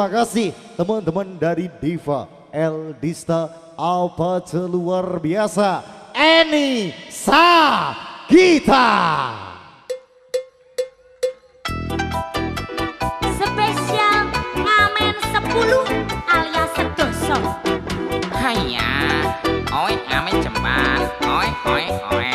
terima kasih teman-teman dari Diva El Dista apa luar biasa Eni Sa Gita spesial ngamen 10 alias sedoso. Hanya oi ngamen cepat oi oi oi.